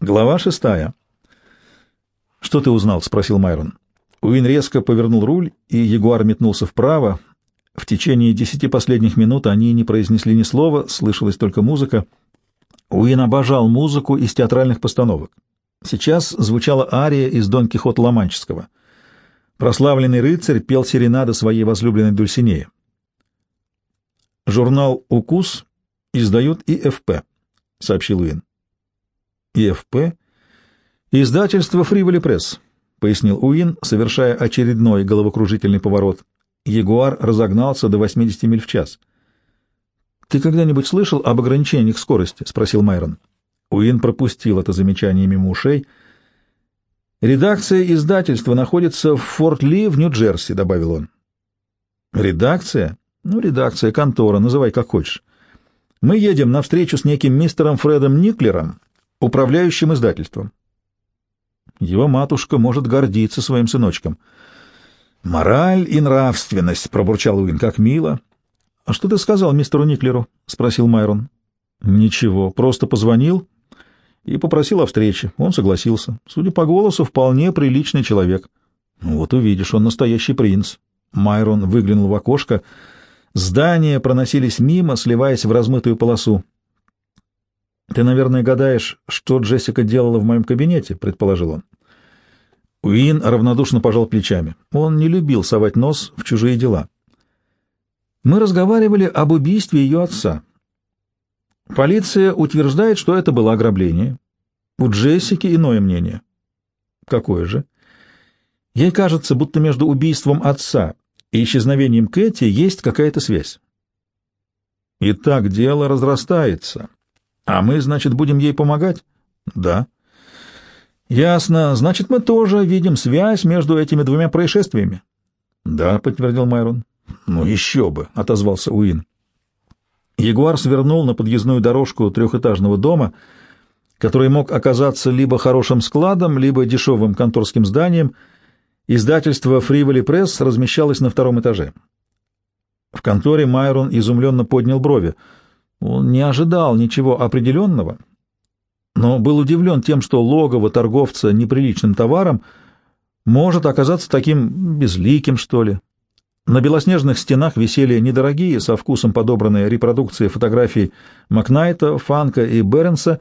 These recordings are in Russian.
Глава шестая. «Что ты узнал?» — спросил Майрон. Уин резко повернул руль, и Ягуар метнулся вправо. В течение десяти последних минут они не произнесли ни слова, слышалась только музыка. Уин обожал музыку из театральных постановок. Сейчас звучала ария из Дон Кихота Ломанческого. Прославленный рыцарь пел серенады своей возлюбленной Дульсинеи. «Журнал «Укус» издают ИФП», — сообщил Уин. ИФП? Издательство «Фриволи Пресс», — пояснил Уин, совершая очередной головокружительный поворот. Ягуар разогнался до 80 миль в час. «Ты когда-нибудь слышал об ограничениях скорости?» — спросил Майрон. Уин пропустил это замечание мимо ушей. «Редакция издательства находится в Форт-Ли в Нью-Джерси», — добавил он. «Редакция? Ну, редакция, контора, называй как хочешь. Мы едем на встречу с неким мистером Фредом Никлером, управляющим издательством. Его матушка может гордиться своим сыночком. «Мораль и нравственность», — пробурчал Уин, — «как мило». «А что ты сказал мистеру Никлеру?» — спросил Майрон. «Ничего, просто позвонил и попросил о встрече. Он согласился. Судя по голосу, вполне приличный человек». «Вот увидишь, он настоящий принц». Майрон выглянул в окошко. Здания проносились мимо, сливаясь в размытую полосу. «Ты, наверное, гадаешь, что Джессика делала в моем кабинете», — предположил он. Уин равнодушно пожал плечами. Он не любил совать нос в чужие дела. Мы разговаривали об убийстве ее отца. Полиция утверждает, что это было ограбление. У Джессики иное мнение. Какое же? Ей кажется, будто между убийством отца и исчезновением Кэти есть какая-то связь. И так дело разрастается. А мы, значит, будем ей помогать? Да. Ясно. Значит, мы тоже видим связь между этими двумя происшествиями. Да, подтвердил Майрон. Ну еще бы, отозвался Уин. Ягуар свернул на подъездную дорожку трехэтажного дома, который мог оказаться либо хорошим складом, либо дешевым конторским зданием. Издательство Фриволи Пресс размещалось на втором этаже. В конторе Майрон изумленно поднял брови — он не ожидал ничего определенного, но был удивлен тем, что логово торговца неприличным товаром может оказаться таким безликим, что ли. На белоснежных стенах висели недорогие, со вкусом подобранные репродукции фотографий Макнайта, Фанка и Бернса,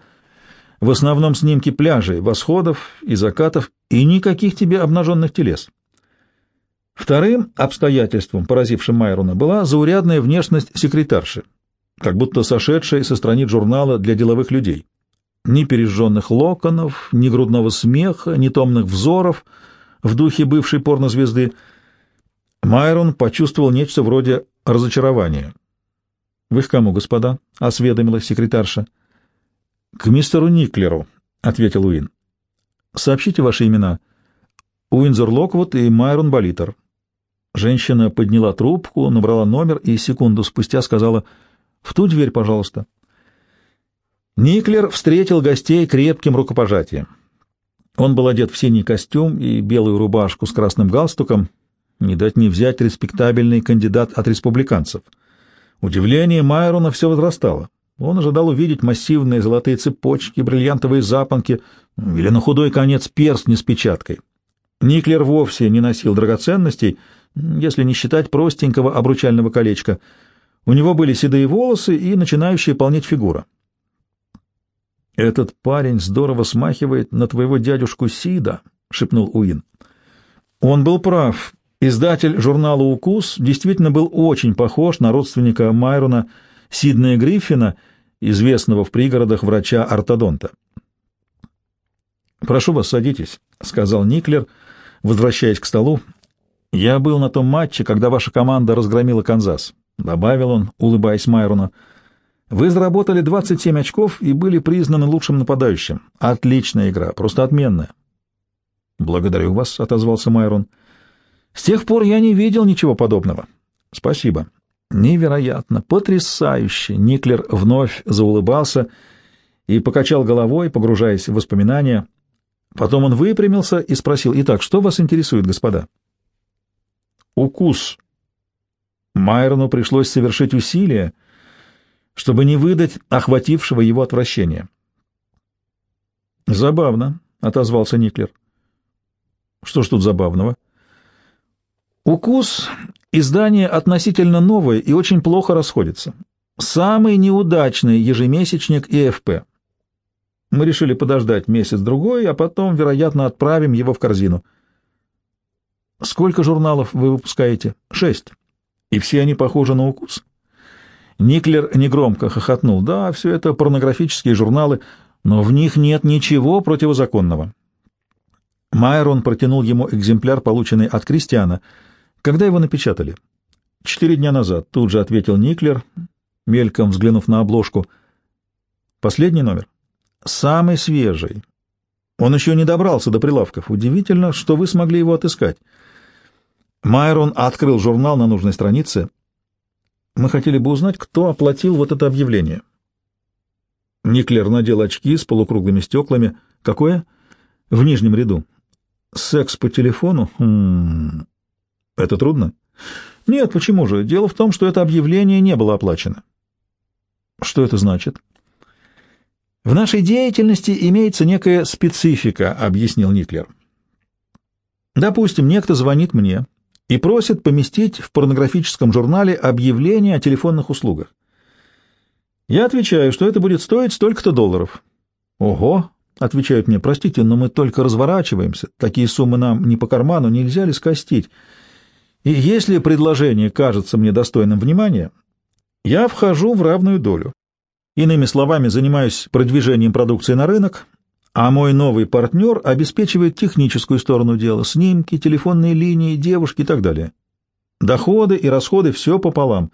в основном снимки пляжей, восходов и закатов, и никаких тебе обнаженных телес. Вторым обстоятельством, поразившим Майрона, была заурядная внешность секретарши, как будто сошедшей со страниц журнала для деловых людей. Ни пережженных локонов, ни грудного смеха, ни томных взоров в духе бывшей порнозвезды. Майрон почувствовал нечто вроде разочарования. — Вы к кому, господа? — осведомилась секретарша. — К мистеру Никлеру, — ответил Уин. — Сообщите ваши имена. Уинзер Локвуд и Майрон Болитер. Женщина подняла трубку, набрала номер и секунду спустя сказала — в ту дверь, пожалуйста. Никлер встретил гостей крепким рукопожатием. Он был одет в синий костюм и белую рубашку с красным галстуком. Не дать не взять респектабельный кандидат от республиканцев. Удивление Майрона все возрастало. Он ожидал увидеть массивные золотые цепочки, бриллиантовые запонки или на худой конец перстни с печаткой. Никлер вовсе не носил драгоценностей, если не считать простенького обручального колечка — у него были седые волосы и начинающая полнеть фигура. «Этот парень здорово смахивает на твоего дядюшку Сида», — шепнул Уин. Он был прав. Издатель журнала «Укус» действительно был очень похож на родственника Майрона Сиднея Гриффина, известного в пригородах врача-ортодонта. «Прошу вас, садитесь», — сказал Никлер, возвращаясь к столу. «Я был на том матче, когда ваша команда разгромила Канзас. — добавил он, улыбаясь Майрону. «Вы заработали 27 очков и были признаны лучшим нападающим. Отличная игра, просто отменная». «Благодарю вас», — отозвался Майрон. «С тех пор я не видел ничего подобного». «Спасибо». «Невероятно, потрясающе!» Никлер вновь заулыбался и покачал головой, погружаясь в воспоминания. Потом он выпрямился и спросил, «Итак, что вас интересует, господа?» «Укус», Майрону пришлось совершить усилия, чтобы не выдать охватившего его отвращения. Забавно, — отозвался Никлер. Что ж тут забавного? Укус — издание относительно новое и очень плохо расходится. Самый неудачный ежемесячник ИФП. Мы решили подождать месяц-другой, а потом, вероятно, отправим его в корзину. Сколько журналов вы выпускаете? Шесть. И все они похожи на укус? Никлер негромко хохотнул. Да, все это порнографические журналы, но в них нет ничего противозаконного. Майрон протянул ему экземпляр, полученный от Кристиана. Когда его напечатали? Четыре дня назад, тут же ответил Никлер, мельком взглянув на обложку. Последний номер? Самый свежий. Он еще не добрался до прилавков. Удивительно, что вы смогли его отыскать. Майрон открыл журнал на нужной странице. Мы хотели бы узнать, кто оплатил вот это объявление. Никлер надел очки с полукруглыми стеклами. Какое? В нижнем ряду. Секс по телефону? Хм... Это трудно? Нет, почему же? Дело в том, что это объявление не было оплачено. Что это значит? В нашей деятельности имеется некая специфика, объяснил Никлер. Допустим, некто звонит мне и просит поместить в порнографическом журнале объявление о телефонных услугах. Я отвечаю, что это будет стоить столько-то долларов. Ого, отвечают мне, простите, но мы только разворачиваемся, такие суммы нам не по карману, нельзя ли скостить? И если предложение кажется мне достойным внимания, я вхожу в равную долю. Иными словами, занимаюсь продвижением продукции на рынок, а мой новый партнер обеспечивает техническую сторону дела, снимки, телефонные линии, девушки и так далее. Доходы и расходы все пополам.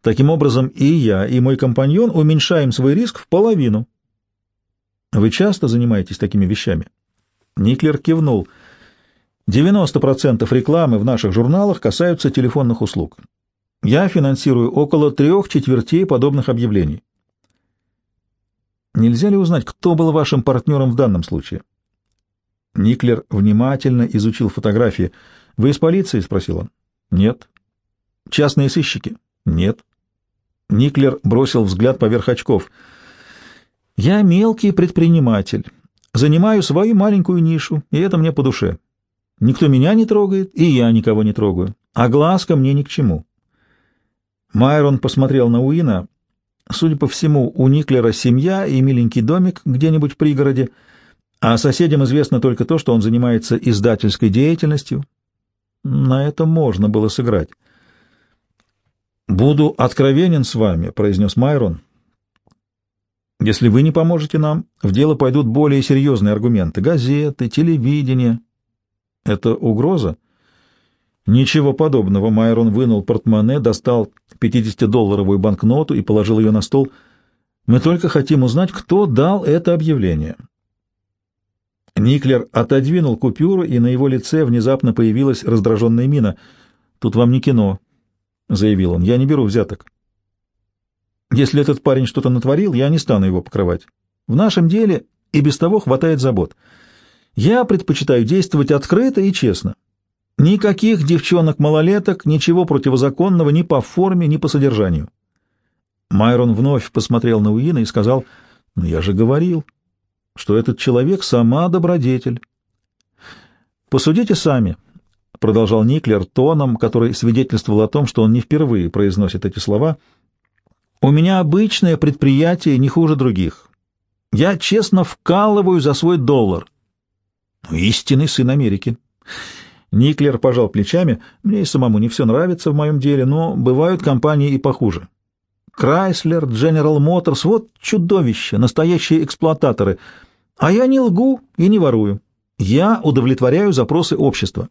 Таким образом, и я, и мой компаньон уменьшаем свой риск в половину. Вы часто занимаетесь такими вещами? Никлер кивнул. 90% рекламы в наших журналах касаются телефонных услуг. Я финансирую около трех четвертей подобных объявлений. Нельзя ли узнать, кто был вашим партнером в данном случае? Никлер внимательно изучил фотографии. «Вы из полиции?» — спросил он. «Нет». «Частные сыщики?» «Нет». Никлер бросил взгляд поверх очков. «Я мелкий предприниматель. Занимаю свою маленькую нишу, и это мне по душе. Никто меня не трогает, и я никого не трогаю. А глазка мне ни к чему». Майрон посмотрел на Уина — Судя по всему, у Никлера семья и миленький домик где-нибудь в пригороде, а соседям известно только то, что он занимается издательской деятельностью. На это можно было сыграть. «Буду откровенен с вами», — произнес Майрон. «Если вы не поможете нам, в дело пойдут более серьезные аргументы. Газеты, телевидение. Это угроза?» Ничего подобного. Майрон вынул портмоне, достал 50-долларовую банкноту и положил ее на стол. Мы только хотим узнать, кто дал это объявление. Никлер отодвинул купюру, и на его лице внезапно появилась раздраженная мина. «Тут вам не кино», — заявил он. «Я не беру взяток. Если этот парень что-то натворил, я не стану его покрывать. В нашем деле и без того хватает забот. Я предпочитаю действовать открыто и честно. Никаких девчонок-малолеток, ничего противозаконного ни по форме, ни по содержанию. Майрон вновь посмотрел на Уина и сказал, «Ну, я же говорил, что этот человек сама добродетель». «Посудите сами», — продолжал Никлер тоном, который свидетельствовал о том, что он не впервые произносит эти слова, «у меня обычное предприятие не хуже других. Я честно вкалываю за свой доллар». «Истинный сын Америки». Никлер пожал плечами. Мне и самому не все нравится в моем деле, но бывают компании и похуже. Крайслер, General Motors — вот чудовища, настоящие эксплуататоры. А я не лгу и не ворую. Я удовлетворяю запросы общества.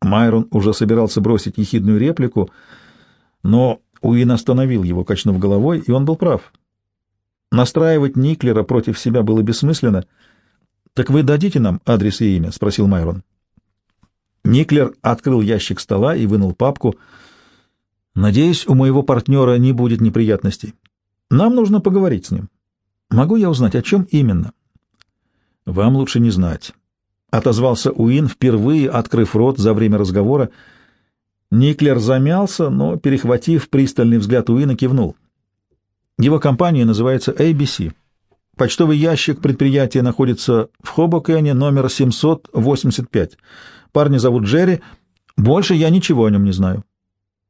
Майрон уже собирался бросить ехидную реплику, но Уин остановил его, качнув головой, и он был прав. Настраивать Никлера против себя было бессмысленно. — Так вы дадите нам адрес и имя? — спросил Майрон. Никлер открыл ящик стола и вынул папку. «Надеюсь, у моего партнера не будет неприятностей. Нам нужно поговорить с ним. Могу я узнать, о чем именно?» «Вам лучше не знать», — отозвался Уин, впервые открыв рот за время разговора. Никлер замялся, но, перехватив пристальный взгляд Уина, кивнул. «Его компания называется ABC. Почтовый ящик предприятия находится в Хобокене, номер 785. Парня зовут Джерри. Больше я ничего о нем не знаю.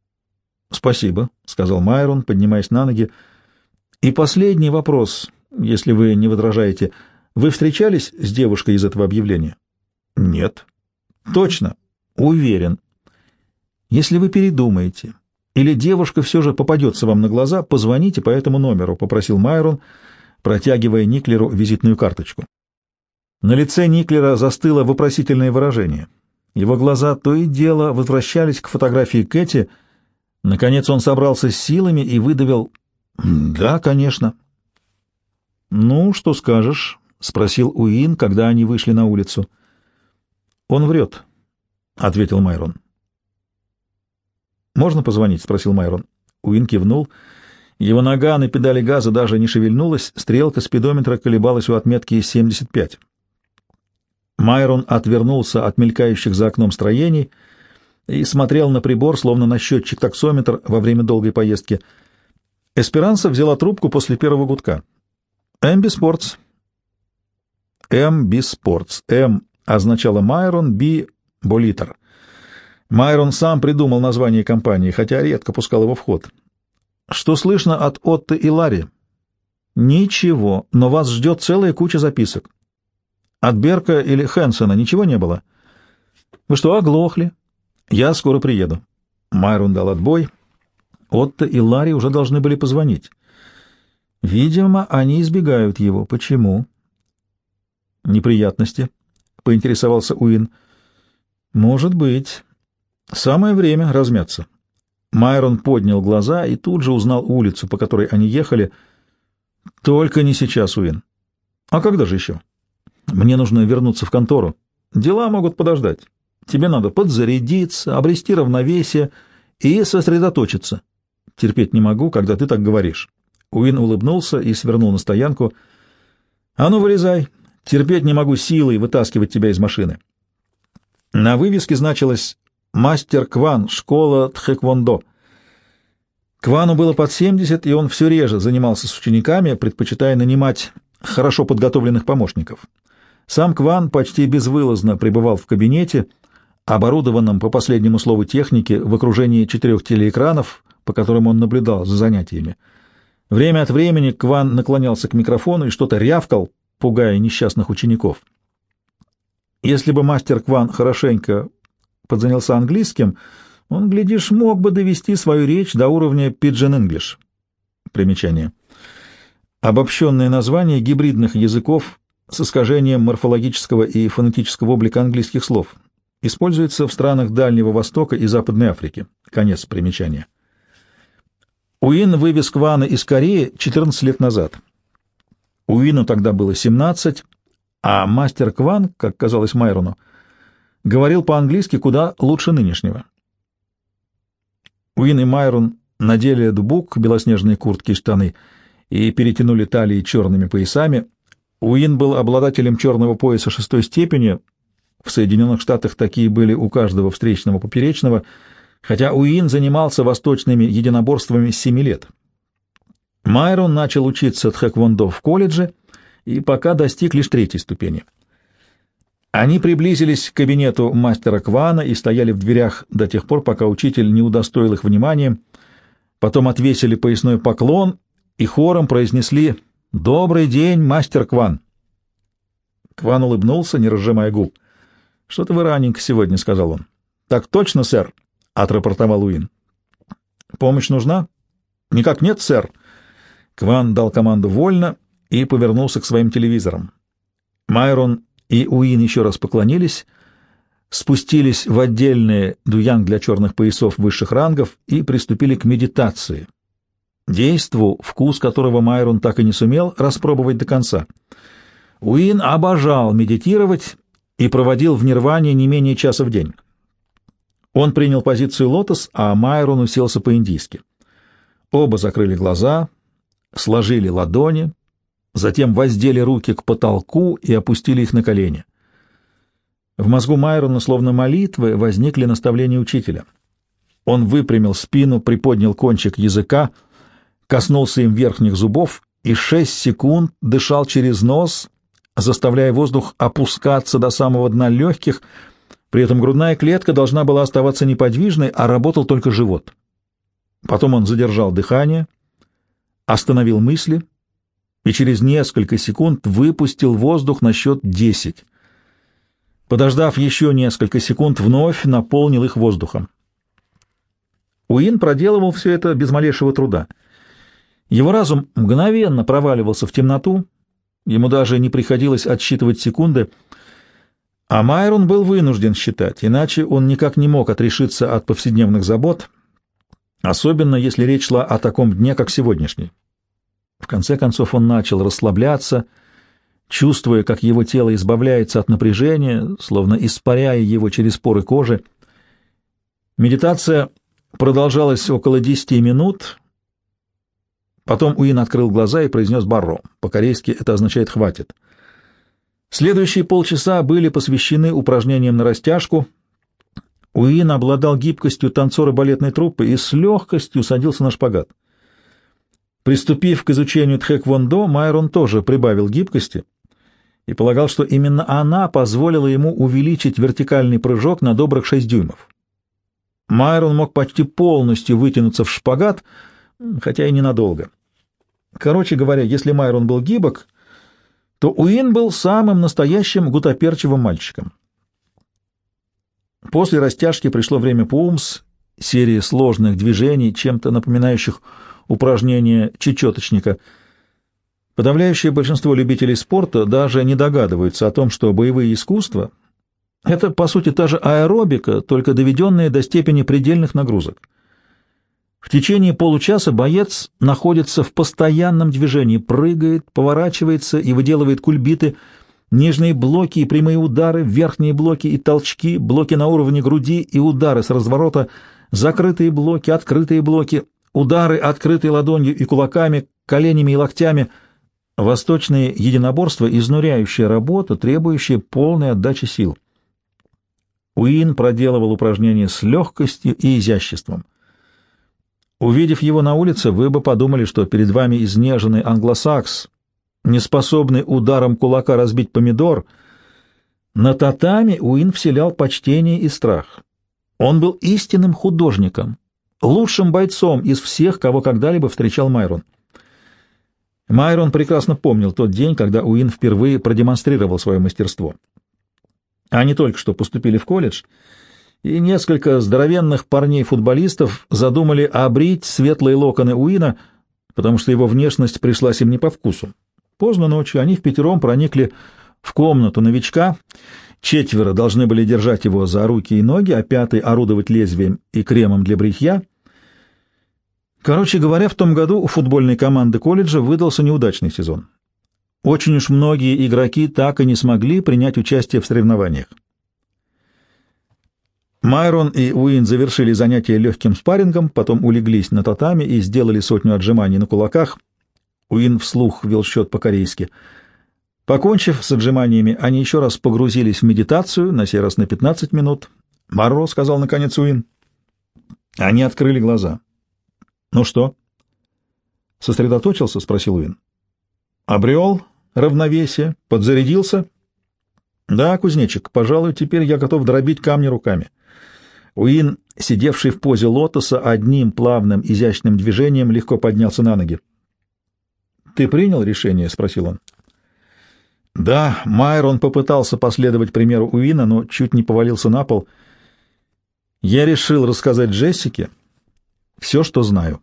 — Спасибо, — сказал Майрон, поднимаясь на ноги. — И последний вопрос, если вы не возражаете. Вы встречались с девушкой из этого объявления? — Нет. — Точно. — Уверен. Если вы передумаете, или девушка все же попадется вам на глаза, позвоните по этому номеру, — попросил Майрон, протягивая Никлеру визитную карточку. На лице Никлера застыло вопросительное выражение. Его глаза то и дело возвращались к фотографии Кэти. Наконец он собрался с силами и выдавил «Да, конечно». «Ну, что скажешь?» — спросил Уин, когда они вышли на улицу. «Он врет», — ответил Майрон. «Можно позвонить?» — спросил Майрон. Уин кивнул. Его нога на педали газа даже не шевельнулась, стрелка спидометра колебалась у отметки 75. Майрон отвернулся от мелькающих за окном строений и смотрел на прибор, словно на счетчик-таксометр во время долгой поездки. Эсперанса взяла трубку после первого гудка. «Эмби Спортс». «Эмби Спортс». «М» означало Майрон, «Би» — Болитер. Майрон сам придумал название компании, хотя редко пускал его в ход. «Что слышно от Отты и Ларри?» «Ничего, но вас ждет целая куча записок». «От Берка или Хэнсона ничего не было?» «Вы что, оглохли?» «Я скоро приеду». Майрон дал отбой. Отто и Ларри уже должны были позвонить. Видимо, они избегают его. Почему? «Неприятности?» — поинтересовался Уин. «Может быть». Самое время размяться. Майрон поднял глаза и тут же узнал улицу, по которой они ехали. Только не сейчас, Уин. А когда же еще? Мне нужно вернуться в контору. Дела могут подождать. Тебе надо подзарядиться, обрести равновесие и сосредоточиться. Терпеть не могу, когда ты так говоришь. Уин улыбнулся и свернул на стоянку. А ну, вылезай. Терпеть не могу силой вытаскивать тебя из машины. На вывеске значилось мастер Кван, школа Тхэквондо. Квану было под 70, и он все реже занимался с учениками, предпочитая нанимать хорошо подготовленных помощников. Сам Кван почти безвылазно пребывал в кабинете, оборудованном по последнему слову техники в окружении четырех телеэкранов, по которым он наблюдал за занятиями. Время от времени Кван наклонялся к микрофону и что-то рявкал, пугая несчастных учеников. Если бы мастер Кван хорошенько подзанялся английским, он, глядишь, мог бы довести свою речь до уровня Pidgin English. Примечание. Обобщенное название гибридных языков с искажением морфологического и фонетического облика английских слов. Используется в странах Дальнего Востока и Западной Африки. Конец примечания. Уин вывез Квана из Кореи 14 лет назад. Уину тогда было 17, а мастер Кван, как казалось Майрону, говорил по-английски куда лучше нынешнего. Уин и Майрон надели дубук, белоснежные куртки и штаны и перетянули талии черными поясами. Уин был обладателем черного пояса шестой степени. В Соединенных Штатах такие были у каждого встречного поперечного, хотя Уин занимался восточными единоборствами с семи лет. Майрон начал учиться тхэквондо в колледже и пока достиг лишь третьей ступени — они приблизились к кабинету мастера Квана и стояли в дверях до тех пор, пока учитель не удостоил их вниманием. Потом отвесили поясной поклон и хором произнесли «Добрый день, мастер Кван!». Кван улыбнулся, не разжимая губ. «Что-то вы раненько сегодня», — сказал он. «Так точно, сэр», — отрапортовал Уин. «Помощь нужна?» «Никак нет, сэр». Кван дал команду «Вольно» и повернулся к своим телевизорам. Майрон и Уин еще раз поклонились, спустились в отдельный дуянг для черных поясов высших рангов и приступили к медитации, действу, вкус которого Майрон так и не сумел распробовать до конца. Уин обожал медитировать и проводил в нирване не менее часа в день. Он принял позицию лотос, а Майрон уселся по-индийски. Оба закрыли глаза, сложили ладони, затем воздели руки к потолку и опустили их на колени. В мозгу Майрона, словно молитвы, возникли наставления учителя. Он выпрямил спину, приподнял кончик языка, коснулся им верхних зубов и шесть секунд дышал через нос, заставляя воздух опускаться до самого дна легких, при этом грудная клетка должна была оставаться неподвижной, а работал только живот. Потом он задержал дыхание, остановил мысли и через несколько секунд выпустил воздух на счет десять. Подождав еще несколько секунд, вновь наполнил их воздухом. Уин проделывал все это без малейшего труда. Его разум мгновенно проваливался в темноту, ему даже не приходилось отсчитывать секунды, а Майрон был вынужден считать, иначе он никак не мог отрешиться от повседневных забот, особенно если речь шла о таком дне, как сегодняшний. В конце концов он начал расслабляться, чувствуя, как его тело избавляется от напряжения, словно испаряя его через поры кожи. Медитация продолжалась около десяти минут. Потом Уин открыл глаза и произнес «барро». По-корейски это означает «хватит». Следующие полчаса были посвящены упражнениям на растяжку. Уин обладал гибкостью танцора балетной труппы и с легкостью садился на шпагат. Приступив к изучению тхэквондо, Майрон тоже прибавил гибкости и полагал, что именно она позволила ему увеличить вертикальный прыжок на добрых 6 дюймов. Майрон мог почти полностью вытянуться в шпагат, хотя и ненадолго. Короче говоря, если Майрон был гибок, то Уин был самым настоящим гутоперчивым мальчиком. После растяжки пришло время пумс, серии сложных движений, чем-то напоминающих упражнения чечеточника. Подавляющее большинство любителей спорта даже не догадываются о том, что боевые искусства — это, по сути, та же аэробика, только доведенная до степени предельных нагрузок. В течение получаса боец находится в постоянном движении, прыгает, поворачивается и выделывает кульбиты, нижние блоки и прямые удары, верхние блоки и толчки, блоки на уровне груди и удары с разворота, закрытые блоки, открытые блоки, удары открытой ладонью и кулаками, коленями и локтями. Восточные единоборства — изнуряющая работа, требующая полной отдачи сил. Уин проделывал упражнения с легкостью и изяществом. Увидев его на улице, вы бы подумали, что перед вами изнеженный англосакс, неспособный ударом кулака разбить помидор. На татами Уин вселял почтение и страх. Он был истинным художником, лучшим бойцом из всех, кого когда-либо встречал Майрон. Майрон прекрасно помнил тот день, когда Уин впервые продемонстрировал свое мастерство. Они только что поступили в колледж, и несколько здоровенных парней-футболистов задумали обрить светлые локоны Уина, потому что его внешность пришлась им не по вкусу. Поздно ночью они в пятером проникли в комнату новичка, четверо должны были держать его за руки и ноги, а пятый орудовать лезвием и кремом для бритья — Короче говоря, в том году у футбольной команды колледжа выдался неудачный сезон. Очень уж многие игроки так и не смогли принять участие в соревнованиях. Майрон и Уин завершили занятия легким спаррингом, потом улеглись на татами и сделали сотню отжиманий на кулаках. Уин вслух вел счет по-корейски. Покончив с отжиманиями, они еще раз погрузились в медитацию, на сей раз на 15 минут. «Марро», — сказал наконец Уин. Они открыли глаза. «Ну что?» «Сосредоточился?» — спросил Уин. «Обрел равновесие? Подзарядился?» «Да, кузнечик, пожалуй, теперь я готов дробить камни руками». Уин, сидевший в позе лотоса, одним плавным изящным движением легко поднялся на ноги. «Ты принял решение?» — спросил он. Да, Майрон попытался последовать примеру Уина, но чуть не повалился на пол. «Я решил рассказать Джессике, все, что знаю.